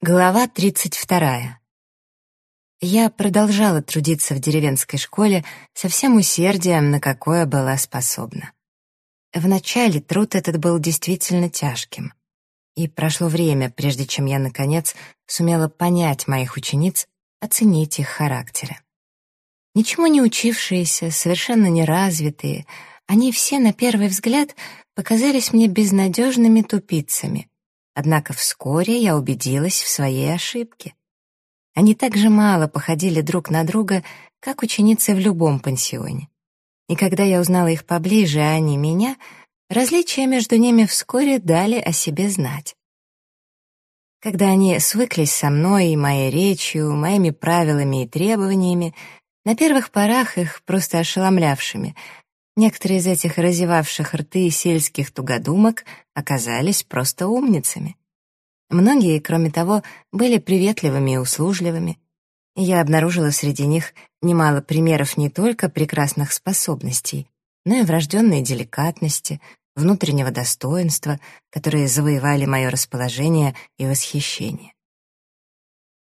Глава 32. Я продолжала трудиться в деревенской школе со всем усердием, на какое была способна. Вначале труд этот был действительно тяжким. И прошло время, прежде чем я, наконец, сумела понять моих учениц, оценить их характеры. Ничему не учившиеся, совершенно неразвитые, они все, на первый взгляд, показались мне безнадежными тупицами — Однако вскоре я убедилась в своей ошибке. Они так же мало походили друг на друга, как ученицы в любом пансионе. И когда я узнала их поближе, а они меня, различия между ними вскоре дали о себе знать. Когда они свыклись со мной и моей речью, моими правилами и требованиями, на первых порах их просто ошеломлявшими, Некоторые из этих разевавших рты сельских тугодумок оказались просто умницами. Многие, кроме того, были приветливыми и услужливыми. я обнаружила среди них немало примеров не только прекрасных способностей, но и врожденной деликатности, внутреннего достоинства, которые завоевали мое расположение и восхищение.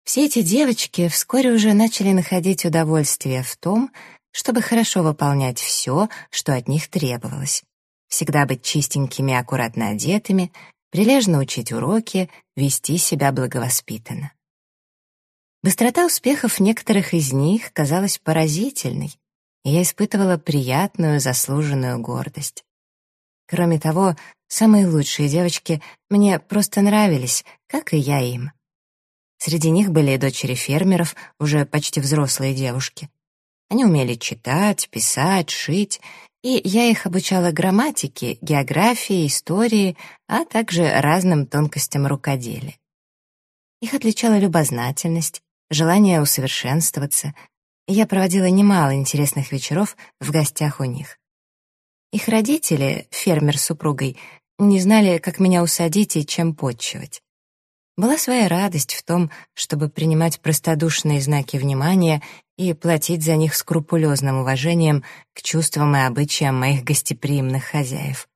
Все эти девочки вскоре уже начали находить удовольствие в том, чтобы хорошо выполнять все, что от них требовалось. Всегда быть чистенькими и аккуратно одетыми, прилежно учить уроки, вести себя благовоспитанно. Быстрота успехов некоторых из них казалась поразительной, и я испытывала приятную, заслуженную гордость. Кроме того, самые лучшие девочки мне просто нравились, как и я им. Среди них были и дочери фермеров, уже почти взрослые девушки. Они умели читать, писать, шить, и я их обучала грамматике, географии, истории, а также разным тонкостям рукоделия. Их отличала любознательность, желание усовершенствоваться, и я проводила немало интересных вечеров в гостях у них. Их родители, фермер с супругой, не знали, как меня усадить и чем подчивать. Была своя радость в том, чтобы принимать простодушные знаки внимания и платить за них скрупулезным уважением к чувствам и обычаям моих гостеприимных хозяев.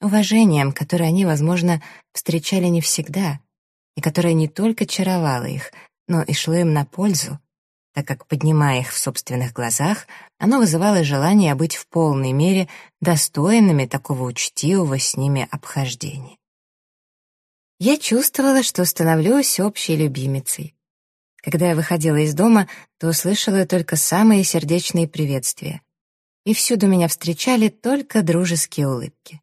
Уважением, которое они, возможно, встречали не всегда, и которое не только чаровало их, но и шло им на пользу, так как, поднимая их в собственных глазах, оно вызывало желание быть в полной мере достойными такого учтивого с ними обхождения. Я чувствовала, что становлюсь общей любимицей. Когда я выходила из дома, то услышала только самые сердечные приветствия. И всюду меня встречали только дружеские улыбки.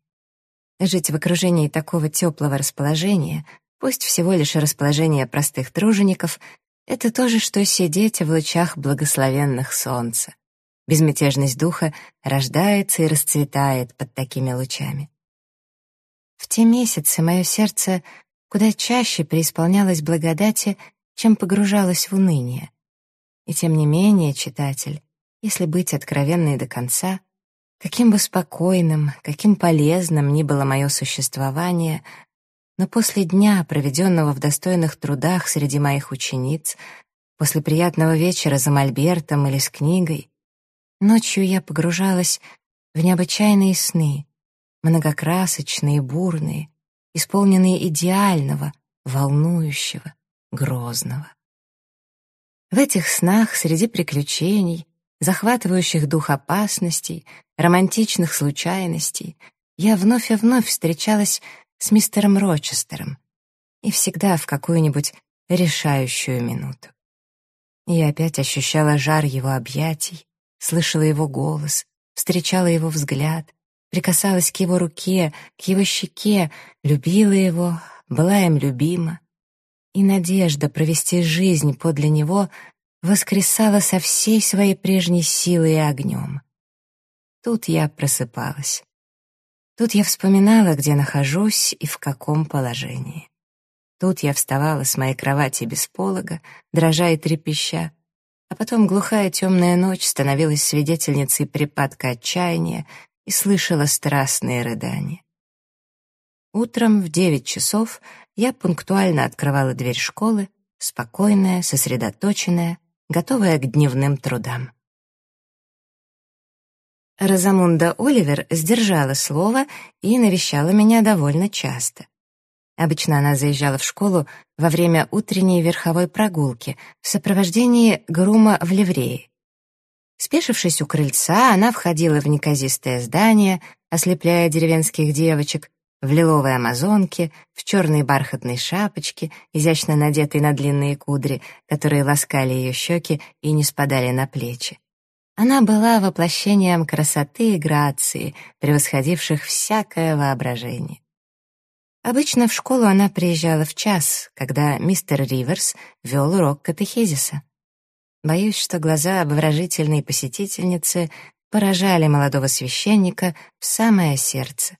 Жить в окружении такого теплого расположения, пусть всего лишь расположение простых тружеников, это то же, что сидеть в лучах благословенных солнца. Безмятежность духа рождается и расцветает под такими лучами. В те месяцы мое сердце куда чаще преисполнялась благодати, чем погружалась в уныние. И тем не менее, читатель, если быть откровенной до конца, каким бы спокойным, каким полезным ни было мое существование, но после дня, проведенного в достойных трудах среди моих учениц, после приятного вечера за мольбертом или с книгой, ночью я погружалась в необычайные сны, многокрасочные, бурные, исполненные идеального, волнующего, грозного. В этих снах среди приключений, захватывающих дух опасностей, романтичных случайностей, я вновь и вновь встречалась с мистером Рочестером и всегда в какую-нибудь решающую минуту. Я опять ощущала жар его объятий, слышала его голос, встречала его взгляд, прикасалась к его руке, к его щеке, любила его, была им любима. И надежда провести жизнь подле него воскресала со всей своей прежней силой и огнем. Тут я просыпалась. Тут я вспоминала, где нахожусь и в каком положении. Тут я вставала с моей кровати без полога, дрожа и трепеща, а потом глухая темная ночь становилась свидетельницей припадка отчаяния, и слышала страстные рыдания. Утром в девять часов я пунктуально открывала дверь школы, спокойная, сосредоточенная, готовая к дневным трудам. Розамунда Оливер сдержала слово и навещала меня довольно часто. Обычно она заезжала в школу во время утренней верховой прогулки в сопровождении грума в ливрее. Спешившись у крыльца, она входила в неказистое здание, ослепляя деревенских девочек, в лиловой амазонке, в черной бархатной шапочке, изящно надетой на длинные кудри, которые ласкали ее щеки и не спадали на плечи. Она была воплощением красоты и грации, превосходивших всякое воображение. Обычно в школу она приезжала в час, когда мистер Риверс вел урок катехизиса. Боюсь, что глаза обворожительной посетительницы поражали молодого священника в самое сердце.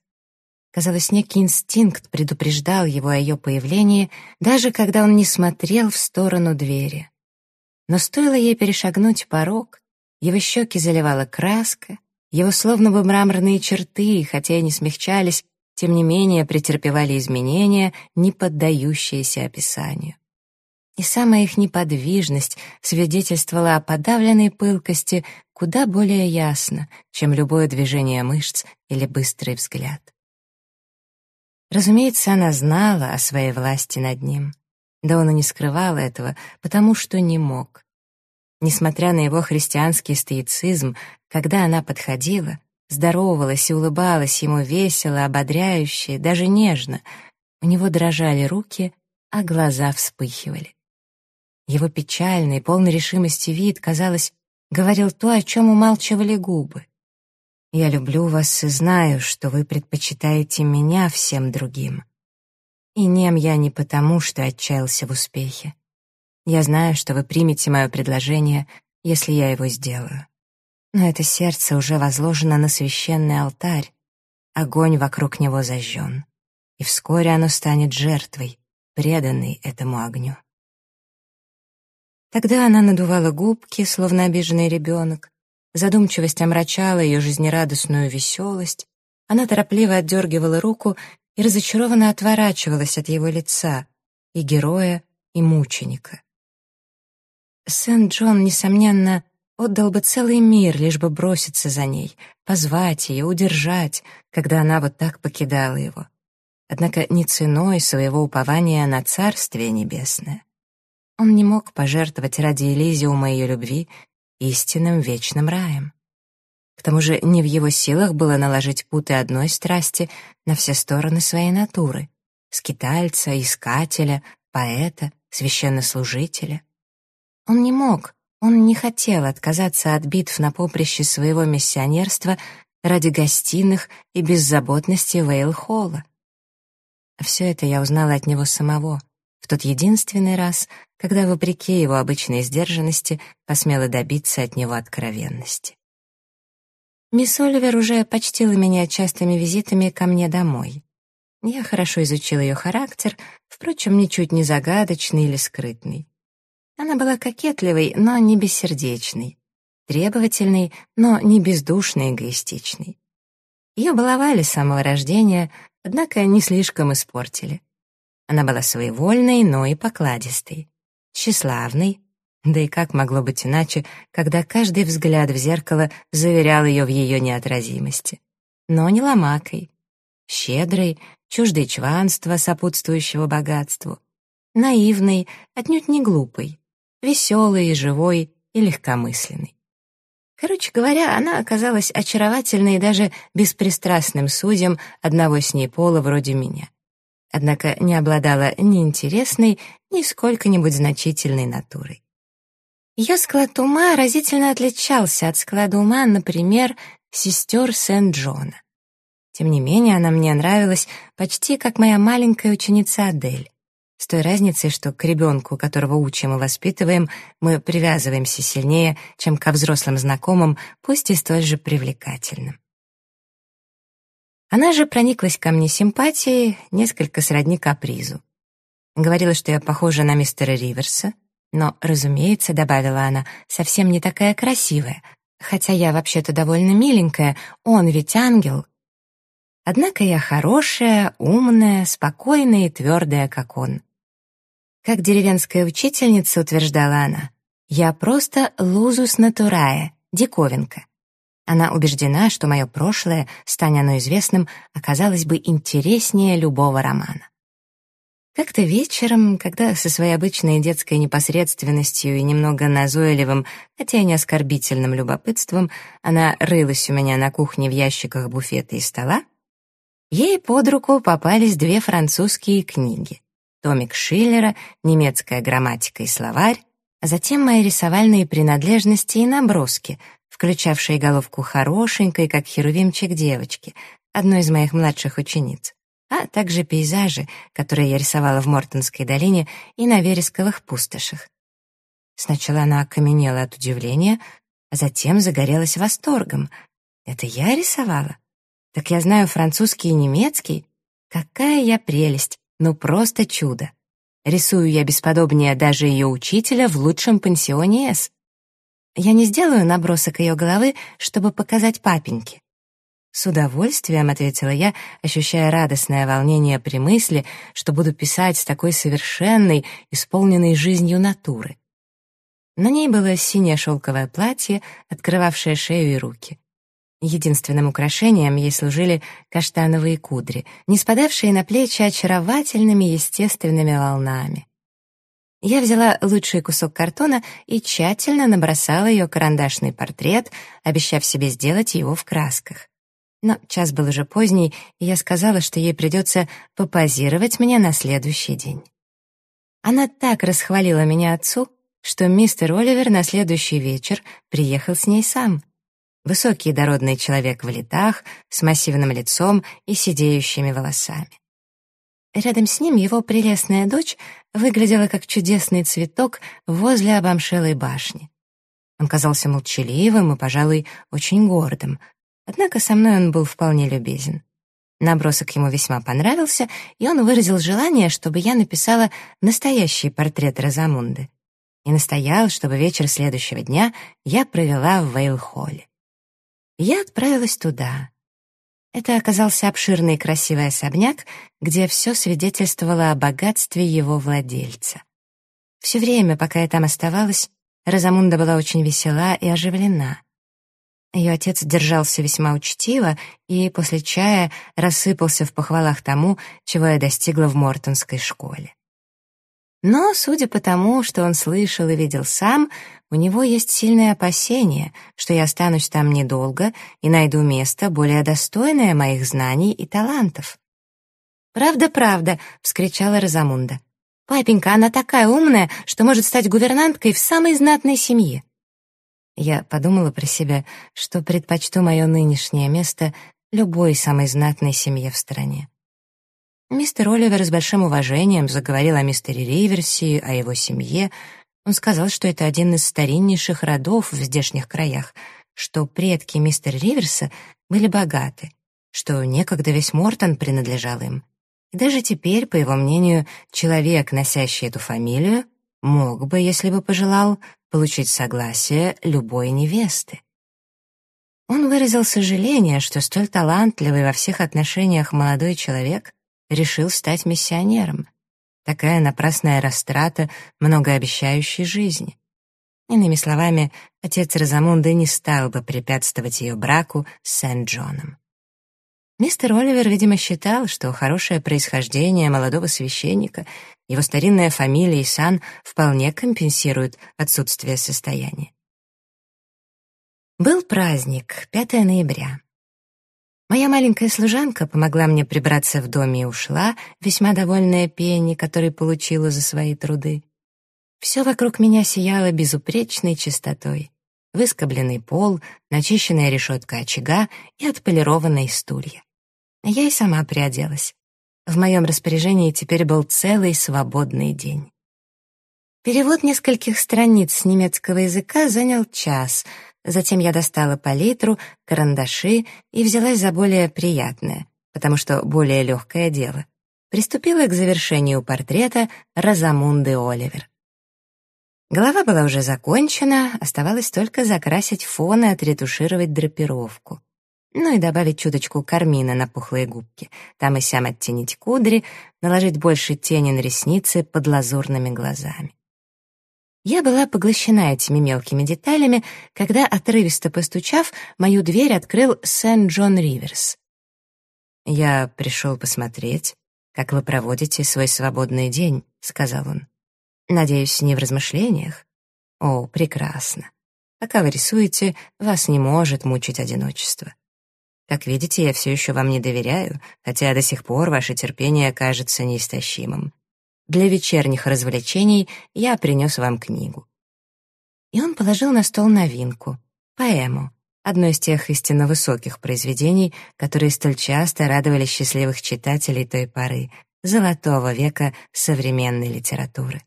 Казалось, некий инстинкт предупреждал его о ее появлении, даже когда он не смотрел в сторону двери. Но стоило ей перешагнуть порог, его щеки заливала краска, его словно бы мраморные черты, хотя и не смягчались, тем не менее претерпевали изменения, не поддающиеся описанию. И самая их неподвижность свидетельствовала о подавленной пылкости куда более ясно, чем любое движение мышц или быстрый взгляд. Разумеется, она знала о своей власти над ним. Да он и не скрывал этого, потому что не мог. Несмотря на его христианский стоицизм, когда она подходила, здоровалась и улыбалась ему весело, ободряюще, даже нежно. У него дрожали руки, а глаза вспыхивали. Его печальный, полный решимости вид, казалось, говорил то, о чем умалчивали губы. «Я люблю вас и знаю, что вы предпочитаете меня всем другим. И нем я не потому, что отчаялся в успехе. Я знаю, что вы примете мое предложение, если я его сделаю но это сердце уже возложено на священный алтарь, огонь вокруг него зажжен, и вскоре оно станет жертвой, преданной этому огню. Тогда она надувала губки, словно обиженный ребенок, задумчивость омрачала ее жизнерадостную веселость, она торопливо отдергивала руку и разочарованно отворачивалась от его лица, и героя, и мученика. Сент-Джон, несомненно, Отдал бы целый мир, лишь бы броситься за ней, позвать ее, удержать, когда она вот так покидала его. Однако не ценой своего упования на Царствие Небесное. Он не мог пожертвовать ради Элизиума ее любви истинным вечным раем. К тому же не в его силах было наложить путы одной страсти на все стороны своей натуры — скитальца, искателя, поэта, священнослужителя. Он не мог, он не хотел отказаться от битв на поприще своего миссионерства ради гостиных и беззаботности Вейл-Холла. Все это я узнала от него самого, в тот единственный раз, когда, вопреки его обычной сдержанности, посмела добиться от него откровенности. Мисс Оливер уже почтила меня частыми визитами ко мне домой. Я хорошо изучила ее характер, впрочем, ничуть не загадочный или скрытный. Она была кокетливой, но не бессердечной, требовательной, но не бездушной эгоистичной. Ее баловали с самого рождения, однако не слишком испортили. Она была своевольной, но и покладистой, тщеславной, да и как могло быть иначе, когда каждый взгляд в зеркало заверял ее в ее неотразимости. Но не ломакой, щедрой, чуждой чванства, сопутствующего богатству, наивной, отнюдь не глупой, веселый, живой и легкомысленный. Короче говоря, она оказалась очаровательной и даже беспристрастным судьем одного с ней пола вроде меня. Однако не обладала ни интересной, ни сколько-нибудь значительной натурой. Ее склад ума разительно отличался от склада ума, например, сестер Сент-Джона. Тем не менее, она мне нравилась почти как моя маленькая ученица Адель. С той разницей, что к ребенку, которого учим и воспитываем, мы привязываемся сильнее, чем ко взрослым знакомым, пусть и столь же привлекательным. Она же прониклась ко мне симпатией, несколько сродни капризу. Говорила, что я похожа на мистера Риверса, но, разумеется, добавила она, совсем не такая красивая, хотя я вообще-то довольно миленькая, он ведь ангел. Однако я хорошая, умная, спокойная и твердая, как он. Как деревенская учительница, утверждала она, «Я просто лузус натурая, диковинка». Она убеждена, что мое прошлое, стань оно известным, оказалось бы интереснее любого романа. Как-то вечером, когда со своей обычной детской непосредственностью и немного назойливым, хотя и не оскорбительным любопытством, она рылась у меня на кухне в ящиках буфета и стола, ей под руку попались две французские книги. Томик Шиллера, немецкая грамматика и словарь, а затем мои рисовальные принадлежности и наброски, включавшие головку хорошенькой, как херувимчик девочки, одной из моих младших учениц а также пейзажи, которые я рисовала в Мортонской долине и на вересковых пустошах. Сначала она окаменела от удивления, а затем загорелась восторгом. Это я рисовала? Так я знаю французский и немецкий. Какая я прелесть, ну просто чудо. Рисую я бесподобнее даже ее учителя в лучшем пансионе С. Я не сделаю набросок ее головы, чтобы показать папеньке. «С удовольствием», — ответила я, ощущая радостное волнение при мысли, что буду писать с такой совершенной, исполненной жизнью натуры. На ней было синее шелковое платье, открывавшее шею и руки. Единственным украшением ей служили каштановые кудри, не спадавшие на плечи очаровательными естественными волнами. Я взяла лучший кусок картона и тщательно набросала ее карандашный портрет, обещав себе сделать его в красках. Но час был уже поздний, и я сказала, что ей придется попозировать мне на следующий день. Она так расхвалила меня отцу, что мистер Оливер на следующий вечер приехал с ней сам. Высокий дородный человек в летах, с массивным лицом и сидеющими волосами. Рядом с ним его прелестная дочь выглядела как чудесный цветок возле обомшелой башни. Он казался молчаливым и, пожалуй, очень гордым, Однако со мной он был вполне любезен. Набросок ему весьма понравился, и он выразил желание, чтобы я написала настоящий портрет Розамунды. И настоял, чтобы вечер следующего дня я провела в Вейл-холле. Я отправилась туда. Это оказался обширный и красивый особняк, где все свидетельствовало о богатстве его владельца. Все время, пока я там оставалась, Розамунда была очень весела и оживлена. Ее отец держался весьма учтиво и после чая рассыпался в похвалах тому, чего я достигла в Мортонской школе. Но, судя по тому, что он слышал и видел сам, у него есть сильное опасение, что я останусь там недолго и найду место, более достойное моих знаний и талантов. «Правда, правда!» — вскричала Розамунда. «Папенька, она такая умная, что может стать гувернанткой в самой знатной семье. Я подумала про себя, что предпочту мое нынешнее место любой самой знатной семье в стране. Мистер Оливер с большим уважением заговорил о мистере Риверси, о его семье. Он сказал, что это один из стариннейших родов в здешних краях, что предки мистера Риверса были богаты, что некогда весь Мортон принадлежал им. И даже теперь, по его мнению, человек, носящий эту фамилию, мог бы, если бы пожелал, получить согласие любой невесты. Он выразил сожаление, что столь талантливый во всех отношениях молодой человек решил стать миссионером. Такая напрасная растрата многообещающей жизни. Иными словами, отец Розамунды не стал бы препятствовать ее браку с Сент-Джоном. Мистер Оливер, видимо, считал, что хорошее происхождение молодого священника, его старинная фамилия и сан вполне компенсируют отсутствие состояния. Был праздник, 5 ноября. Моя маленькая служанка помогла мне прибраться в доме и ушла, весьма довольная пенни, который получила за свои труды. Все вокруг меня сияло безупречной чистотой. Выскобленный пол, начищенная решетка очага и отполированные стулья. Я и сама приоделась. В моем распоряжении теперь был целый свободный день. Перевод нескольких страниц с немецкого языка занял час. Затем я достала палитру, карандаши и взялась за более приятное, потому что более легкое дело. Приступила к завершению портрета Розамунды Оливер. Голова была уже закончена, оставалось только закрасить фон и отретушировать драпировку. Ну и добавить чуточку кармина на пухлые губки. Там и сям оттенить кудри, наложить больше тени на ресницы под лазурными глазами. Я была поглощена этими мелкими деталями, когда, отрывисто постучав, мою дверь открыл Сент-Джон Риверс. «Я пришел посмотреть, как вы проводите свой свободный день», — сказал он. «Надеюсь, не в размышлениях?» «О, прекрасно. Пока вы рисуете, вас не может мучить одиночество. Как видите, я все еще вам не доверяю, хотя до сих пор ваше терпение кажется неистощимым. Для вечерних развлечений я принес вам книгу». И он положил на стол новинку — поэму, одно из тех истинно высоких произведений, которые столь часто радовали счастливых читателей той поры, золотого века современной литературы.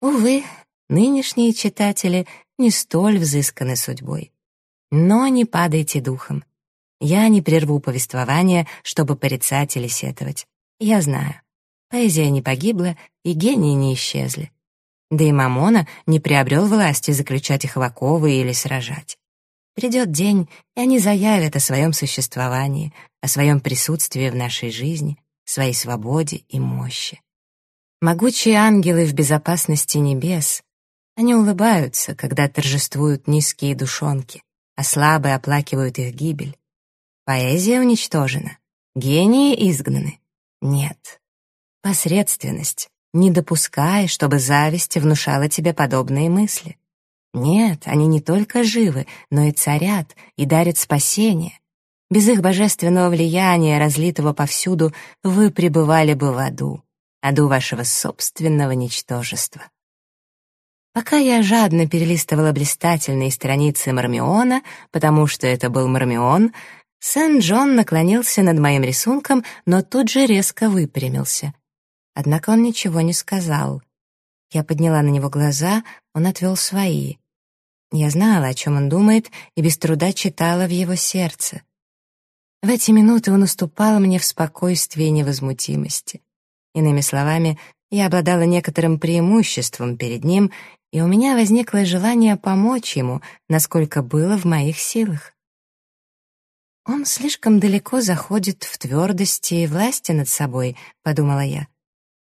Увы, нынешние читатели не столь взысканы судьбой. Но не падайте духом. Я не прерву повествование, чтобы порицать или сетовать. Я знаю. Поэзия не погибла, и гении не исчезли. Да и Мамона не приобрел власти заключать их в оковы или сражать. Придет день, и они заявят о своем существовании, о своем присутствии в нашей жизни, своей свободе и мощи. Могучие ангелы в безопасности небес, они улыбаются, когда торжествуют низкие душонки, а слабые оплакивают их гибель. Поэзия уничтожена, гении изгнаны. Нет. Посредственность. Не допускай, чтобы зависть внушала тебе подобные мысли. Нет, они не только живы, но и царят, и дарят спасение. Без их божественного влияния, разлитого повсюду, вы пребывали бы в аду, аду вашего собственного ничтожества. Пока я жадно перелистывала блистательные страницы Мармиона, потому что это был Мармион, Сен-Джон наклонился над моим рисунком, но тут же резко выпрямился. Однако он ничего не сказал. Я подняла на него глаза, он отвел свои. Я знала, о чем он думает, и без труда читала в его сердце. В эти минуты он уступал мне в спокойствии и невозмутимости. Иными словами, я обладала некоторым преимуществом перед ним, и у меня возникло желание помочь ему, насколько было в моих силах. «Он слишком далеко заходит в твердости и власти над собой», — подумала я.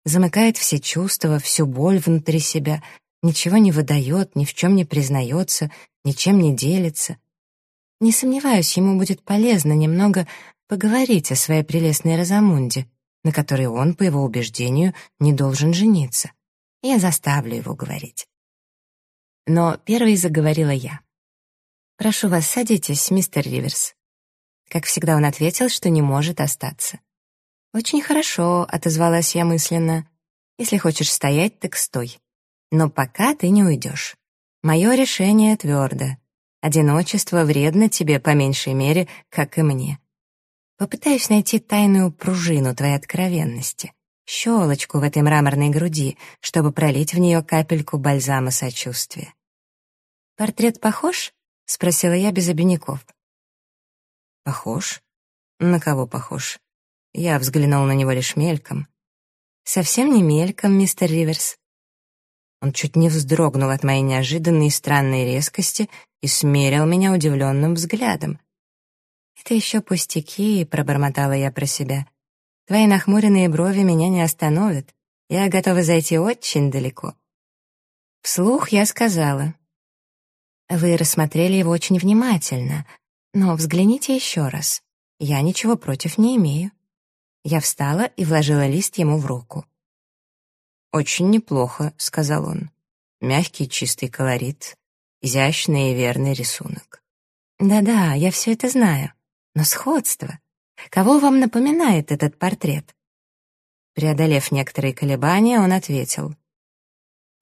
«Замыкает все чувства, всю боль внутри себя, ничего не выдает, ни в чем не признается, ничем не делится. Не сомневаюсь, ему будет полезно немного поговорить о своей прелестной Розамунде, на которой он, по его убеждению, не должен жениться. Я заставлю его говорить. Но первой заговорила я. «Прошу вас, садитесь, мистер Риверс». Как всегда, он ответил, что не может остаться. «Очень хорошо», — отозвалась я мысленно. «Если хочешь стоять, так стой. Но пока ты не уйдешь. Мое решение твердо. Одиночество вредно тебе по меньшей мере, как и мне. Попытаюсь найти тайную пружину твоей откровенности, щелочку в этой мраморной груди, чтобы пролить в нее капельку бальзама сочувствия. «Портрет похож?» — спросила я без обиняков. «Похож? На кого похож?» Я взглянул на него лишь мельком. «Совсем не мельком, мистер Риверс. Он чуть не вздрогнул от моей неожиданной и странной резкости и смерил меня удивленным взглядом. «Это еще пустяки», — пробормотала я про себя. «Твои нахмуренные брови меня не остановят. Я готова зайти очень далеко». Вслух я сказала. «Вы рассмотрели его очень внимательно, но взгляните еще раз. Я ничего против не имею». Я встала и вложила лист ему в руку. «Очень неплохо», — сказал он. «Мягкий чистый колорит, изящный и верный рисунок». «Да-да, я все это знаю. Но сходство. Кого вам напоминает этот портрет?» Преодолев некоторые колебания, он ответил.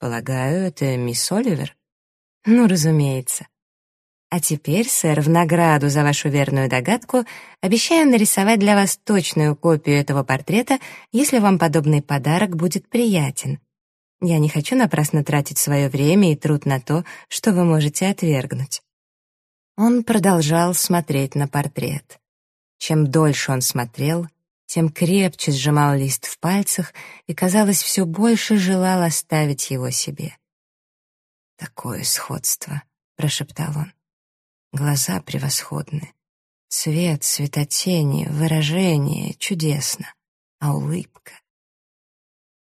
«Полагаю, это мисс Оливер?» «Ну, разумеется. А теперь, сэр, в награду за вашу верную догадку обещаю нарисовать для вас точную копию этого портрета, если вам подобный подарок будет приятен. Я не хочу напрасно тратить свое время и труд на то, что вы можете отвергнуть». Он продолжал смотреть на портрет. Чем дольше он смотрел, тем крепче сжимал лист в пальцах и, казалось, все больше желал оставить его себе. «Такое сходство», — прошептал он. Глаза превосходны. Цвет, светотени, выражение чудесно. А улыбка...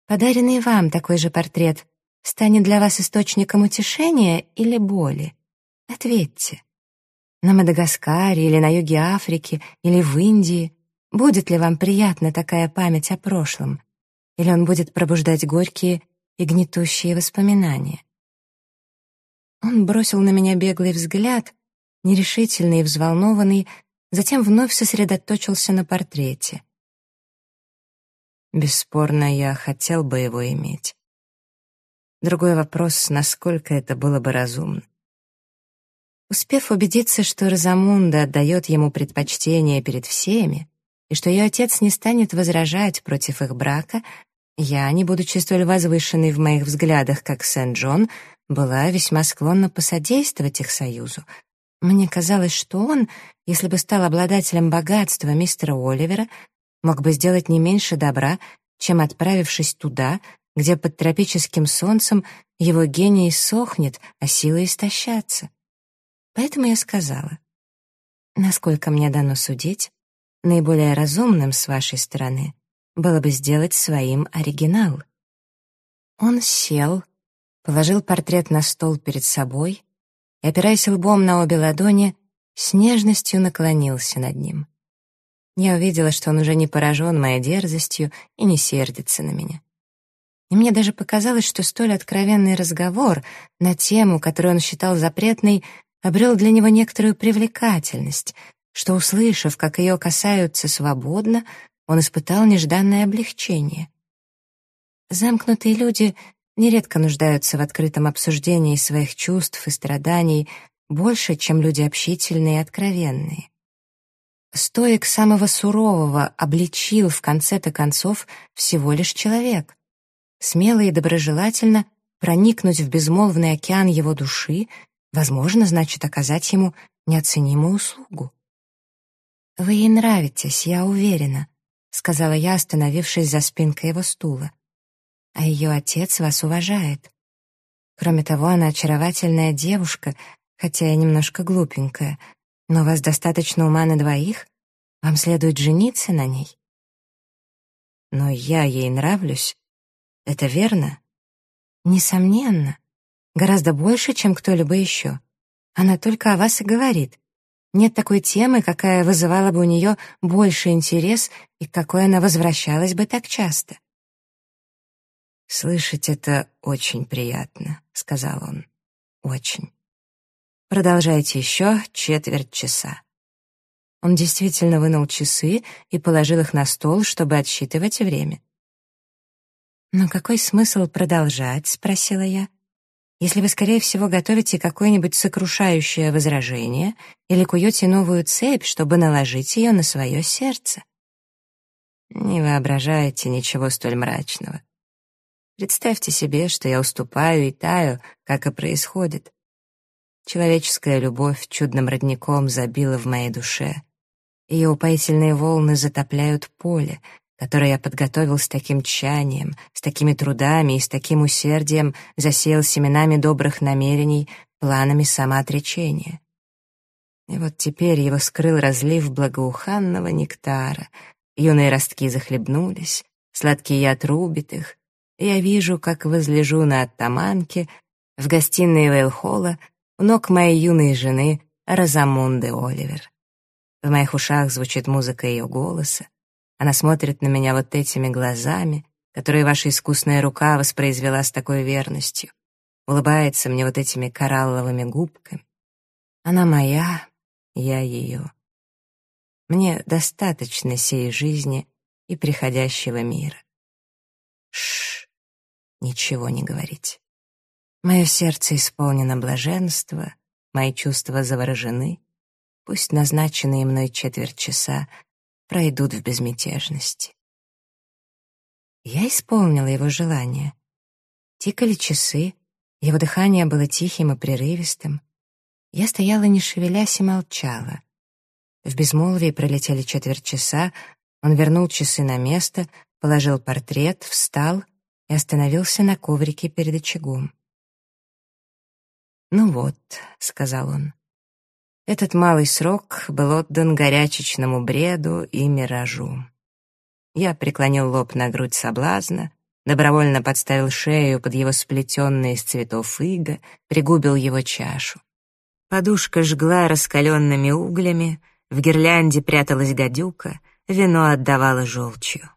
Подаренный вам такой же портрет станет для вас источником утешения или боли? Ответьте. На Мадагаскаре или на юге Африки или в Индии Будет ли вам приятна такая память о прошлом? Или он будет пробуждать горькие и гнетущие воспоминания? Он бросил на меня беглый взгляд, нерешительный и взволнованный, затем вновь сосредоточился на портрете. Бесспорно, я хотел бы его иметь. Другой вопрос, насколько это было бы разумно. Успев убедиться, что Розамунда отдает ему предпочтение перед всеми, и что ее отец не станет возражать против их брака, я, не будучи столь возвышенной в моих взглядах, как Сент-Джон, была весьма склонна посодействовать их союзу. Мне казалось, что он, если бы стал обладателем богатства мистера Оливера, мог бы сделать не меньше добра, чем отправившись туда, где под тропическим солнцем его гений сохнет, а силы истощатся. Поэтому я сказала, насколько мне дано судить, наиболее разумным с вашей стороны было бы сделать своим оригинал. Он сел, положил портрет на стол перед собой опираясь лбом на обе ладони, с нежностью наклонился над ним. Я увидела, что он уже не поражен моей дерзостью и не сердится на меня. И мне даже показалось, что столь откровенный разговор на тему, которую он считал запретной, обрел для него некоторую привлекательность, что, услышав, как ее касаются свободно, он испытал нежданное облегчение. Замкнутые люди нередко нуждаются в открытом обсуждении своих чувств и страданий больше, чем люди общительные и откровенные. Стоик самого сурового обличил в конце-то концов всего лишь человек. Смело и доброжелательно проникнуть в безмолвный океан его души возможно, значит оказать ему неоценимую услугу. «Вы ей нравитесь, я уверена», — сказала я, остановившись за спинкой его стула. «А ее отец вас уважает. Кроме того, она очаровательная девушка, хотя и немножко глупенькая, но у вас достаточно ума на двоих, вам следует жениться на ней». «Но я ей нравлюсь. Это верно?» «Несомненно. Гораздо больше, чем кто-либо еще. Она только о вас и говорит. Нет такой темы, какая вызывала бы у нее больше интерес и к какой она возвращалась бы так часто. «Слышать это очень приятно», — сказал он. «Очень. Продолжайте еще четверть часа». Он действительно вынул часы и положил их на стол, чтобы отсчитывать время. «Но какой смысл продолжать?» — спросила я если вы, скорее всего, готовите какое-нибудь сокрушающее возражение или куете новую цепь, чтобы наложить ее на свое сердце. Не воображайте ничего столь мрачного. Представьте себе, что я уступаю и таю, как и происходит. Человеческая любовь чудным родником забила в моей душе. Ее упоительные волны затопляют поле, который я подготовил с таким тщанием, с такими трудами и с таким усердием, засеял семенами добрых намерений, планами самоотречения. И вот теперь его скрыл разлив благоуханного нектара. Юные ростки захлебнулись, сладкий яд рубит их. Я вижу, как возлежу на оттаманке в гостиной Вейлхолла у ног моей юной жены Розамунды Оливер. В моих ушах звучит музыка ее голоса, она смотрит на меня вот этими глазами, которые ваша искусная рука воспроизвела с такой верностью, улыбается мне вот этими коралловыми губками. Она моя, я ее. Мне достаточно сей жизни и приходящего мира. Шш, ничего не говорить. Мое сердце исполнено блаженства, мои чувства заворожены. Пусть назначенные мной четверть часа пройдут в безмятежности. Я исполнила его желание. Тикали часы, его дыхание было тихим и прерывистым. Я стояла, не шевелясь, и молчала. В безмолвии пролетели четверть часа, он вернул часы на место, положил портрет, встал и остановился на коврике перед очагом. «Ну вот», — сказал он, этот малый срок был отдан горячечному бреду и миражу. Я преклонил лоб на грудь соблазна, добровольно подставил шею под его сплетенные из цветов иго, пригубил его чашу. Подушка жгла раскаленными углями, в гирлянде пряталась гадюка, вино отдавало желчью.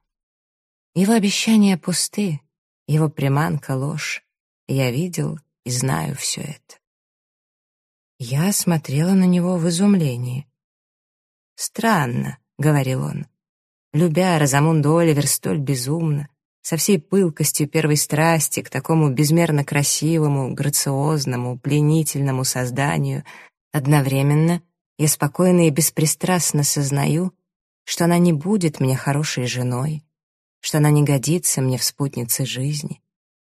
Его обещания пусты, его приманка — ложь. Я видел и знаю все это. Я смотрела на него в изумлении. «Странно», — говорил он, любя Розамунду Оливер столь безумно, со всей пылкостью первой страсти к такому безмерно красивому, грациозному, пленительному созданию, одновременно я спокойно и беспристрастно сознаю, что она не будет мне хорошей женой, что она не годится мне в спутнице жизни,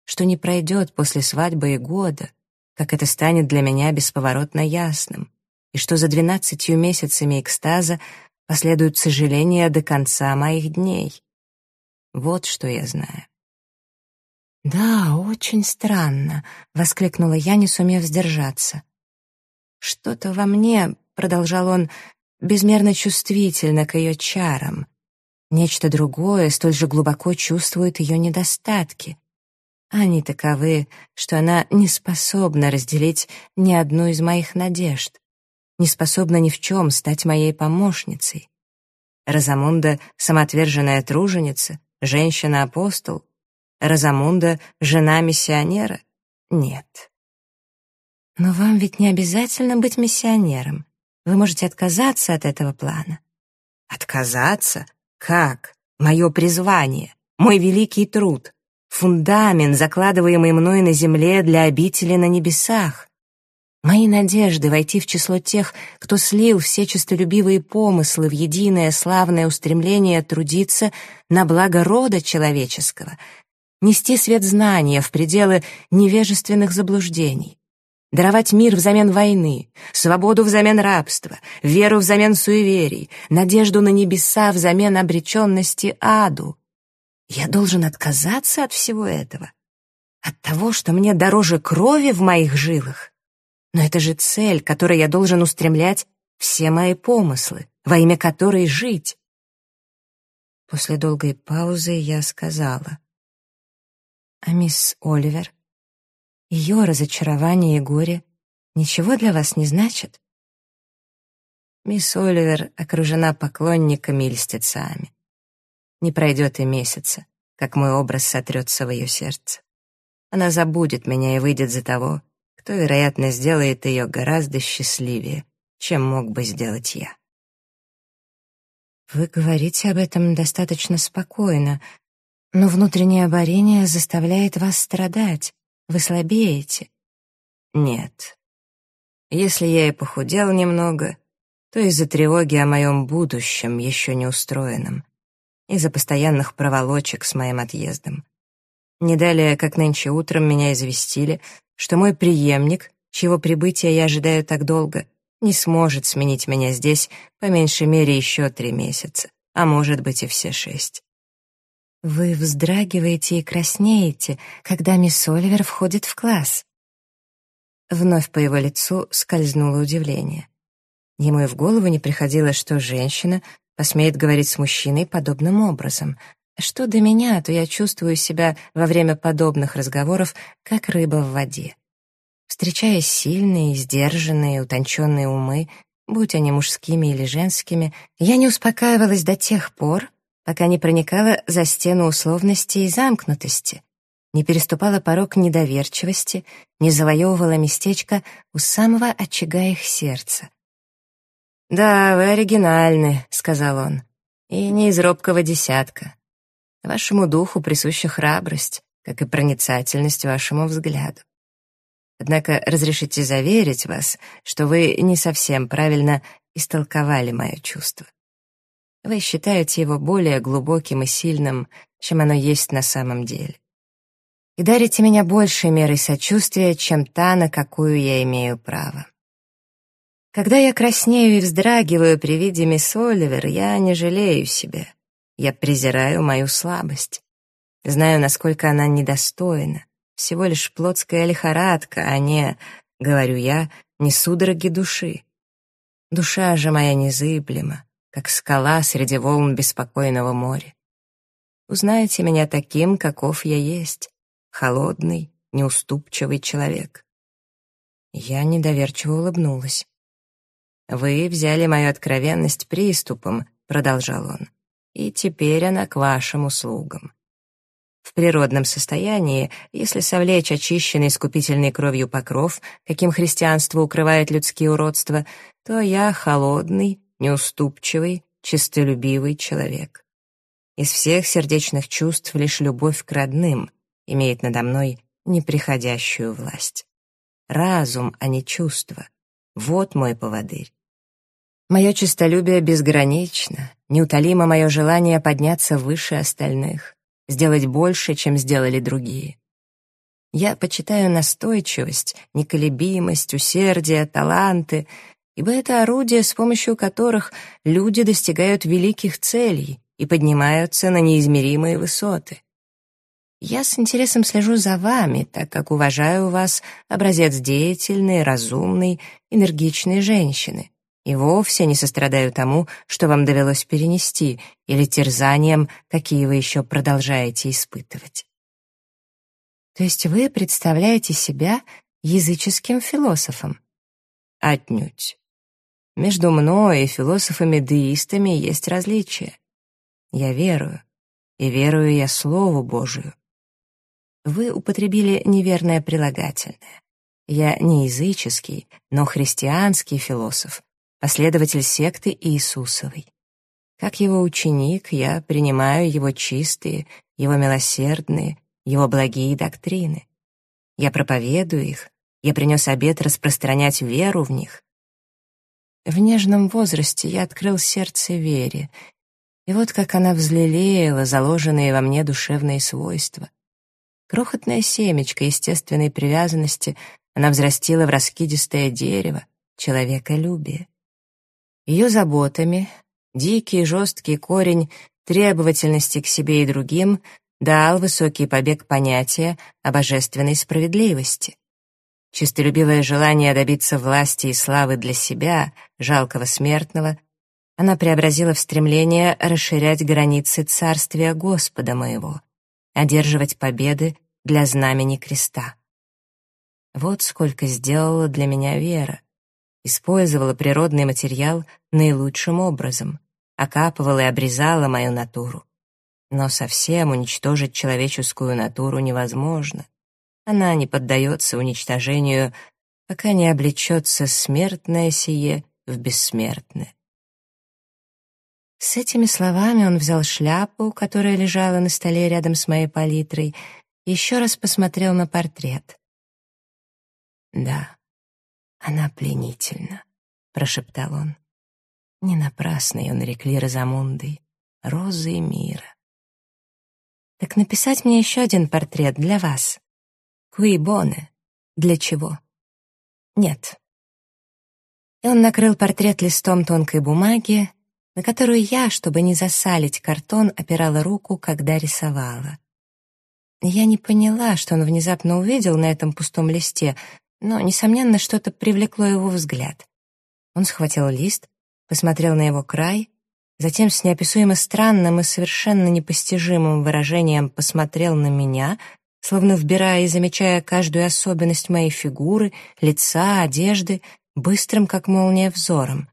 что не пройдет после свадьбы и года, как это станет для меня бесповоротно ясным, и что за двенадцатью месяцами экстаза последуют сожаления до конца моих дней. Вот что я знаю. «Да, очень странно», — воскликнула я, не сумев сдержаться. «Что-то во мне», — продолжал он, — «безмерно чувствительно к ее чарам. Нечто другое столь же глубоко чувствует ее недостатки. Они таковы, что она не способна разделить ни одну из моих надежд, не способна ни в чем стать моей помощницей. Розамунда — самоотверженная труженица, женщина-апостол. Розамунда — жена миссионера? Нет. Но вам ведь не обязательно быть миссионером. Вы можете отказаться от этого плана. Отказаться? Как? Мое призвание, мой великий труд фундамент, закладываемый мной на земле для обители на небесах. Мои надежды войти в число тех, кто слил все честолюбивые помыслы в единое славное устремление трудиться на благо рода человеческого, нести свет знания в пределы невежественных заблуждений, даровать мир взамен войны, свободу взамен рабства, веру взамен суеверий, надежду на небеса взамен обреченности аду — я должен отказаться от всего этого? От того, что мне дороже крови в моих жилах? Но это же цель, которой я должен устремлять все мои помыслы, во имя которой жить. После долгой паузы я сказала. А мисс Оливер? Ее разочарование и горе ничего для вас не значит? Мисс Оливер окружена поклонниками и льстецами. Не пройдет и месяца, как мой образ сотрется в ее сердце. Она забудет меня и выйдет за того, кто, вероятно, сделает ее гораздо счастливее, чем мог бы сделать я. Вы говорите об этом достаточно спокойно, но внутреннее борение заставляет вас страдать. Вы слабеете. Нет. Если я и похудел немного, то из-за тревоги о моем будущем, еще не устроенном из-за постоянных проволочек с моим отъездом. Не далее, как нынче утром, меня известили, что мой преемник, чьего прибытия я ожидаю так долго, не сможет сменить меня здесь по меньшей мере еще три месяца, а может быть и все шесть. Вы вздрагиваете и краснеете, когда мисс Оливер входит в класс. Вновь по его лицу скользнуло удивление. Ему и в голову не приходило, что женщина посмеет говорить с мужчиной подобным образом. Что до меня, то я чувствую себя во время подобных разговоров, как рыба в воде. Встречая сильные, сдержанные, утонченные умы, будь они мужскими или женскими, я не успокаивалась до тех пор, пока не проникала за стену условности и замкнутости, не переступала порог недоверчивости, не завоевывала местечко у самого очага их сердца. «Да, вы оригинальны», — сказал он, — «и не из робкого десятка. Вашему духу присуща храбрость, как и проницательность вашему взгляду. Однако разрешите заверить вас, что вы не совсем правильно истолковали мое чувство. Вы считаете его более глубоким и сильным, чем оно есть на самом деле. И дарите меня большей мерой сочувствия, чем та, на какую я имею право. Когда я краснею и вздрагиваю при виде мисс Оливер, я не жалею себя. Я презираю мою слабость. Знаю, насколько она недостойна. Всего лишь плотская лихорадка, а не, говорю я, не судороги души. Душа же моя незыблема, как скала среди волн беспокойного моря. Узнаете меня таким, каков я есть, холодный, неуступчивый человек. Я недоверчиво улыбнулась. «Вы взяли мою откровенность приступом», — продолжал он. и теперь она к вашим услугам. В природном состоянии, если совлечь очищенный искупительной кровью покров, каким христианство укрывает людские уродства, то я холодный, неуступчивый, честолюбивый человек. Из всех сердечных чувств лишь любовь к родным имеет надо мной неприходящую власть. Разум, а не чувство. Вот мой поводырь. Мое честолюбие безгранично, неутолимо мое желание подняться выше остальных сделать больше, чем сделали другие. Я почитаю настойчивость, неколебимость, усердие, таланты, ибо это орудия, с помощью которых люди достигают великих целей и поднимаются на неизмеримые высоты. Я с интересом слежу за вами, так как уважаю вас образец деятельной, разумной, энергичной женщины и вовсе не сострадаю тому, что вам довелось перенести, или терзаниям, какие вы еще продолжаете испытывать. То есть вы представляете себя языческим философом? Отнюдь. Между мной и философами-деистами есть различия. Я верую, и верую я Слову Божию. Вы употребили неверное прилагательное. Я не языческий, но христианский философ, последователь секты Иисусовой. Как его ученик, я принимаю его чистые, его милосердные, его благие доктрины. Я проповедую их, я принес обет распространять веру в них. В нежном возрасте я открыл сердце вере, и вот как она взлелеяла заложенные во мне душевные свойства. Крохотное семечко естественной привязанности она взрастила в раскидистое дерево, человеколюбие. Ее заботами, дикий жесткий корень требовательности к себе и другим дал высокий побег понятия о божественной справедливости. Чистолюбивое желание добиться власти и славы для себя, жалкого смертного, она преобразила в стремление расширять границы царствия Господа моего, одерживать победы для знамени креста. Вот сколько сделала для меня вера использовала природный материал наилучшим образом, окапывала и обрезала мою натуру. Но совсем уничтожить человеческую натуру невозможно. Она не поддается уничтожению, пока не облечется смертное сие в бессмертное. С этими словами он взял шляпу, которая лежала на столе рядом с моей палитрой, и еще раз посмотрел на портрет. Да, «Она пленительна», — прошептал он. Не напрасно ее нарекли Розамундой, розой мира. «Так написать мне еще один портрет для вас. Куи боне. Для чего?» «Нет». И он накрыл портрет листом тонкой бумаги, на которую я, чтобы не засалить картон, опирала руку, когда рисовала. Я не поняла, что он внезапно увидел на этом пустом листе, но, несомненно, что-то привлекло его взгляд. Он схватил лист, посмотрел на его край, затем с неописуемо странным и совершенно непостижимым выражением посмотрел на меня, словно вбирая и замечая каждую особенность моей фигуры, лица, одежды, быстрым, как молния, взором.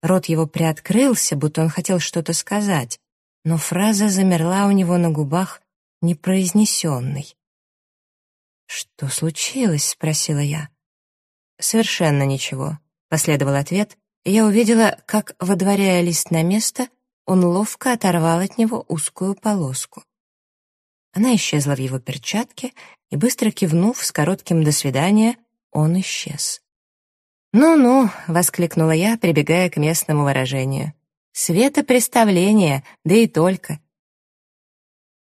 Рот его приоткрылся, будто он хотел что-то сказать, но фраза замерла у него на губах, непроизнесенной. «Что случилось?» — спросила я. «Совершенно ничего», — последовал ответ, и я увидела, как, водворяя лист на место, он ловко оторвал от него узкую полоску. Она исчезла в его перчатке, и, быстро кивнув с коротким «до свидания», он исчез. «Ну-ну», — воскликнула я, прибегая к местному выражению. «Светопреставление, да и только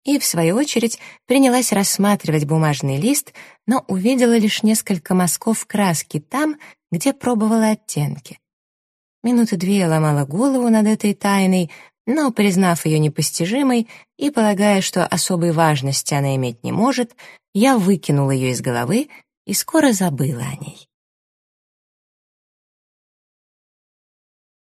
и, в свою очередь, принялась рассматривать бумажный лист, но увидела лишь несколько мазков краски там, где пробовала оттенки. Минуты две я ломала голову над этой тайной, но, признав ее непостижимой и полагая, что особой важности она иметь не может, я выкинула ее из головы и скоро забыла о ней.